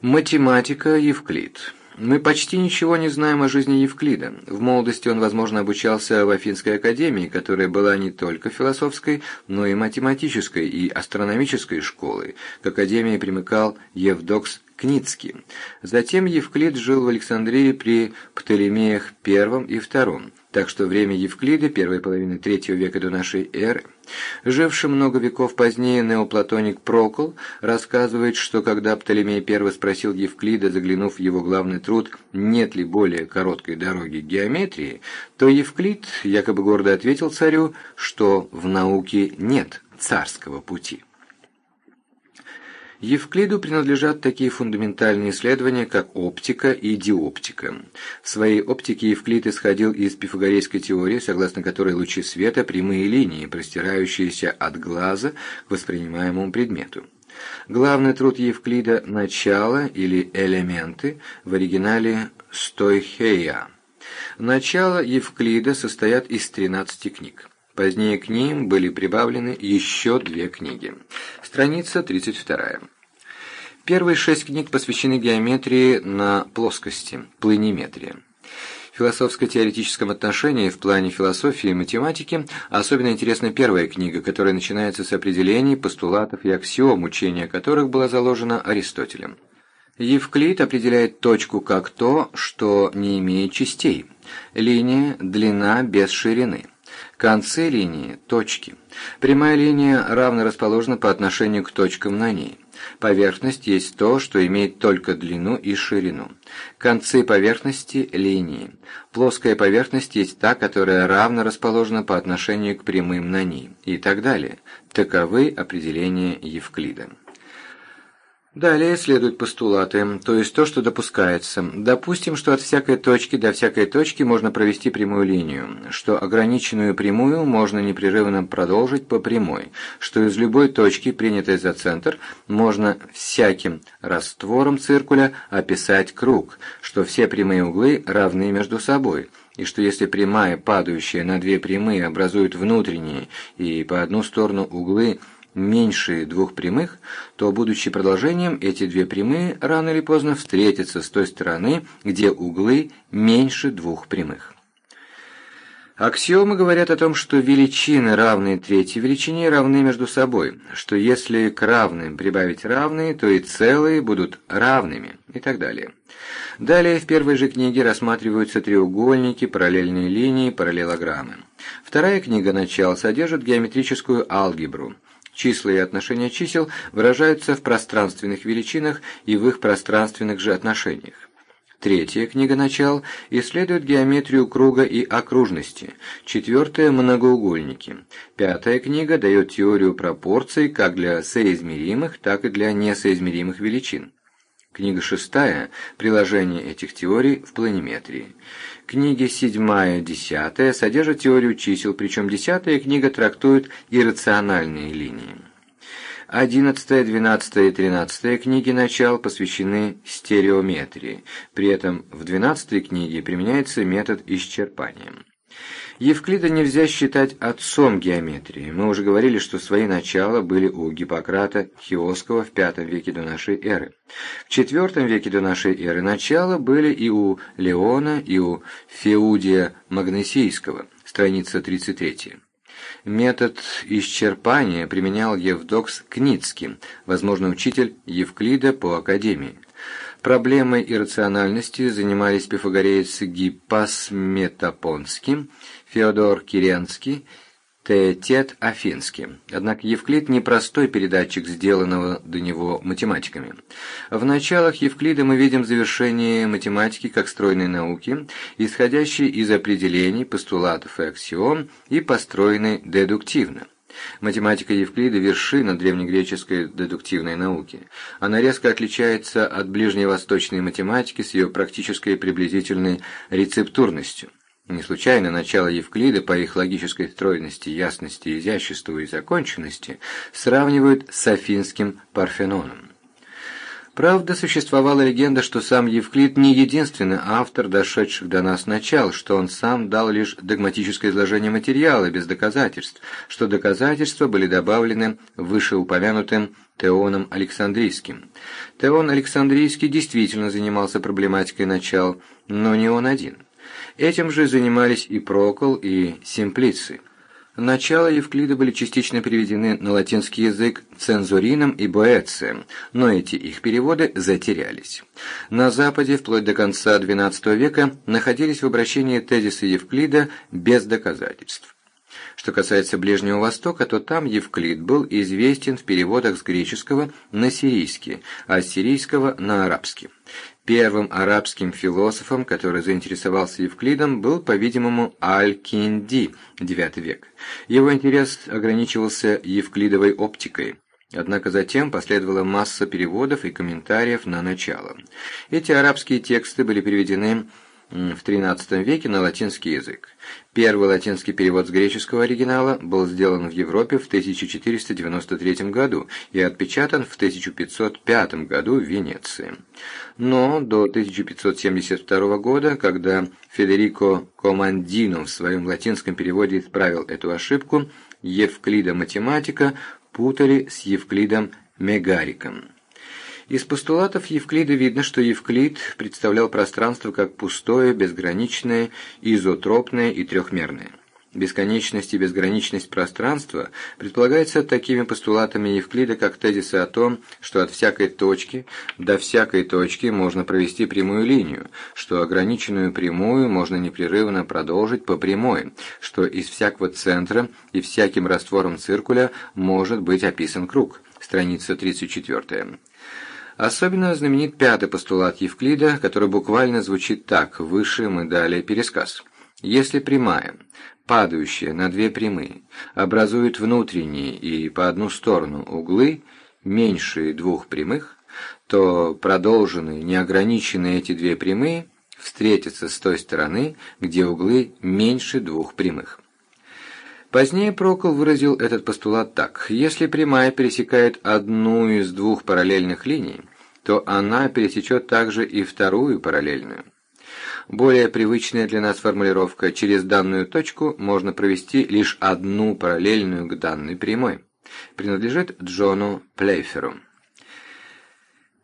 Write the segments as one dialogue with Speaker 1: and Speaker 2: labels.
Speaker 1: Математика Евклид. Мы почти ничего не знаем о жизни Евклида. В молодости он, возможно, обучался в Афинской академии, которая была не только философской, но и математической и астрономической школой. К академии примыкал Евдокс Кницкий. Затем Евклид жил в Александрии при Птолемеях I и II, так что время Евклида, первой половины третьего века до нашей эры. Живший много веков позднее неоплатоник Прокол рассказывает, что когда Птолемей I спросил Евклида, заглянув в его главный труд, нет ли более короткой дороги геометрии, то Евклид якобы гордо ответил царю, что в науке нет царского пути. Евклиду принадлежат такие фундаментальные исследования, как оптика и диоптика. В своей оптике Евклид исходил из пифагорейской теории, согласно которой лучи света – прямые линии, простирающиеся от глаза к воспринимаемому предмету. Главный труд Евклида «Начало» или «Элементы» в оригинале «Стойхея». Начало Евклида состоят из 13 книг. Позднее к ним были прибавлены еще две книги. Страница 32. Первые шесть книг посвящены геометрии на плоскости, планиметрии. В философско-теоретическом отношении, в плане философии и математики, особенно интересна первая книга, которая начинается с определений, постулатов и аксиом, учения которых было заложено Аристотелем. Евклид определяет точку как то, что не имеет частей. Линия – длина без ширины. Концы линии – точки. Прямая линия равно расположена по отношению к точкам на ней. Поверхность есть то, что имеет только длину и ширину. Концы поверхности – линии. Плоская поверхность есть та, которая равно расположена по отношению к прямым на ней. И так далее. Таковы определения Евклида. Далее следуют постулаты, то есть то, что допускается. Допустим, что от всякой точки до всякой точки можно провести прямую линию, что ограниченную прямую можно непрерывно продолжить по прямой, что из любой точки, принятой за центр, можно всяким раствором циркуля описать круг, что все прямые углы равны между собой, и что если прямая, падающая на две прямые, образует внутренние и по одну сторону углы – меньше двух прямых, то, будучи продолжением, эти две прямые рано или поздно встретятся с той стороны, где углы меньше двух прямых. Аксиомы говорят о том, что величины, равные третьей величине, равны между собой, что если к равным прибавить равные, то и целые будут равными и так далее. Далее в первой же книге рассматриваются треугольники, параллельные линии, параллелограммы. Вторая книга «Начал» содержит геометрическую алгебру – Числа и отношения чисел выражаются в пространственных величинах и в их пространственных же отношениях. Третья книга «Начал» исследует геометрию круга и окружности. Четвертая – многоугольники. Пятая книга дает теорию пропорций как для соизмеримых, так и для несоизмеримых величин. Книга шестая – приложение этих теорий в планиметрии. Книги седьмая, десятая содержат теорию чисел, причем десятая книга трактует иррациональные линии. Одиннадцатая, двенадцатая и тринадцатая книги начал посвящены стереометрии, при этом в двенадцатой книге применяется метод исчерпания. Евклида нельзя считать отцом геометрии. Мы уже говорили, что свои начала были у Гиппократа Хиосского в V веке до нашей эры. В IV веке до нашей эры начала были и у Леона, и у Феудия Магнесийского, страница 33. Метод исчерпания применял Евдокс Кницкий, возможно, учитель Евклида по Академии. Проблемой иррациональности занимались пифагореец Гиппас Метапонский, Феодор Киренский, Теотет Афинский. Однако Евклид не простой передатчик сделанного до него математиками. В началах Евклида мы видим завершение математики как стройной науки, исходящей из определений, постулатов и аксиом и построенной дедуктивно. Математика Евклида – вершина древнегреческой дедуктивной науки. Она резко отличается от ближневосточной математики с ее практической и приблизительной рецептурностью. Не случайно начало Евклида по их логической стройности, ясности, изяществу и законченности сравнивают с афинским Парфеноном. Правда, существовала легенда, что сам Евклид не единственный автор дошедших до нас начал, что он сам дал лишь догматическое изложение материала без доказательств, что доказательства были добавлены вышеупомянутым Теоном Александрийским. Теон Александрийский действительно занимался проблематикой начал, но не он один. Этим же занимались и Прокол, и Симплиций. Начала Евклида были частично переведены на латинский язык Цензурином и Боэцием, но эти их переводы затерялись. На Западе вплоть до конца XII века находились в обращении тезисы Евклида без доказательств. Что касается Ближнего Востока, то там Евклид был известен в переводах с греческого на сирийский, а с сирийского на арабский. Первым арабским философом, который заинтересовался Евклидом, был, по-видимому, Аль-Кинди, IX век. Его интерес ограничивался евклидовой оптикой. Однако затем последовала масса переводов и комментариев на начало. Эти арабские тексты были переведены в XIII веке на латинский язык. Первый латинский перевод с греческого оригинала был сделан в Европе в 1493 году и отпечатан в 1505 году в Венеции. Но до 1572 года, когда Федерико Командино в своем латинском переводе исправил эту ошибку, Евклида математика путали с Евклидом Мегариком. Из постулатов Евклида видно, что Евклид представлял пространство как пустое, безграничное, изотропное и трехмерное. Бесконечность и безграничность пространства предполагается такими постулатами Евклида, как тезисы о том, что от всякой точки до всякой точки можно провести прямую линию, что ограниченную прямую можно непрерывно продолжить по прямой, что из всякого центра и всяким раствором циркуля может быть описан круг. Страница 34. Особенно знаменит пятый постулат Евклида, который буквально звучит так, выше мы далее пересказ. Если прямая, падающая на две прямые, образует внутренние и по одну сторону углы, меньшие двух прямых, то продолженные, неограниченные эти две прямые встретятся с той стороны, где углы меньше двух прямых. Позднее Прокол выразил этот постулат так. Если прямая пересекает одну из двух параллельных линий, то она пересечет также и вторую параллельную. Более привычная для нас формулировка «через данную точку можно провести лишь одну параллельную к данной прямой» принадлежит Джону Плейферу.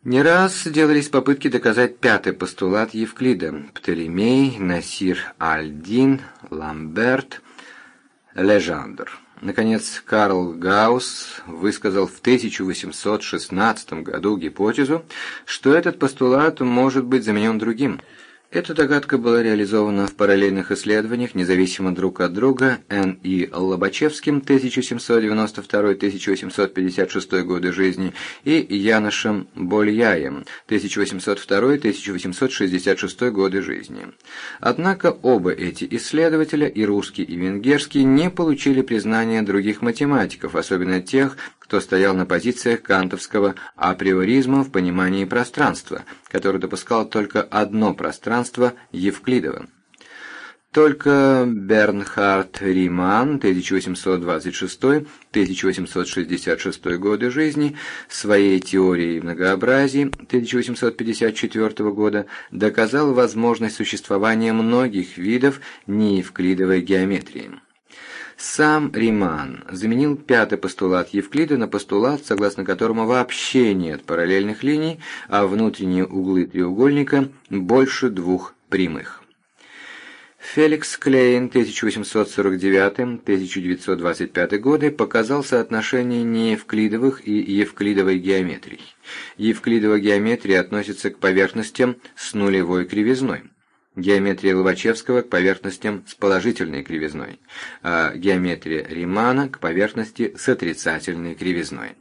Speaker 1: Не раз делались попытки доказать пятый постулат Евклида. Птолемей, Насир Аль-Дин, Ламберт – Лежандр. Наконец, Карл Гаусс высказал в 1816 году гипотезу, что этот постулат может быть заменен другим – эта догадка была реализована в параллельных исследованиях, независимо друг от друга, Н. И. Лобачевским 1792-1856 годы жизни и Яношем Больяем 1802-1866 годы жизни. Однако оба эти исследователя, и русский, и венгерский, не получили признания других математиков, особенно тех, кто стоял на позициях кантовского априоризма в понимании пространства, который допускал только одно пространство Евклидова. Только Бернхард Риман 1826-1866 годы жизни своей теорией многообразия 1854 года доказал возможность существования многих видов неевклидовой геометрии. Сам Риман заменил пятый постулат Евклида на постулат, согласно которому вообще нет параллельных линий, а внутренние углы треугольника больше двух прямых. Феликс Клейн 1849-1925 годы показал соотношение неевклидовых и евклидовой геометрий. Евклидовая геометрия относится к поверхностям с нулевой кривизной геометрия Лобачевского к поверхностям с положительной кривизной, а геометрия Римана к поверхности с отрицательной кривизной.